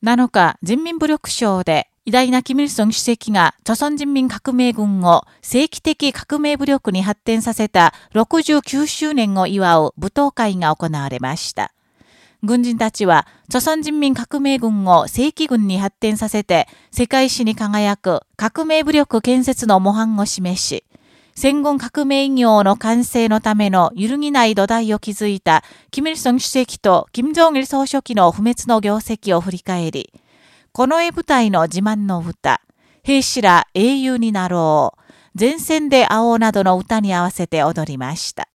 7日、人民武力省で、偉大なキミルソン主席が、朝鮮人民革命軍を正規的革命武力に発展させた69周年を祝う舞踏会が行われました。軍人たちは、朝鮮人民革命軍を正規軍に発展させて、世界史に輝く革命武力建設の模範を示し、戦後革命業の完成のための揺るぎない土台を築いた、キム・イルソン主席とキム・ジョン・イル総書記の不滅の業績を振り返り、この絵舞台の自慢の歌、兵士ら英雄になろう、前線で会おうなどの歌に合わせて踊りました。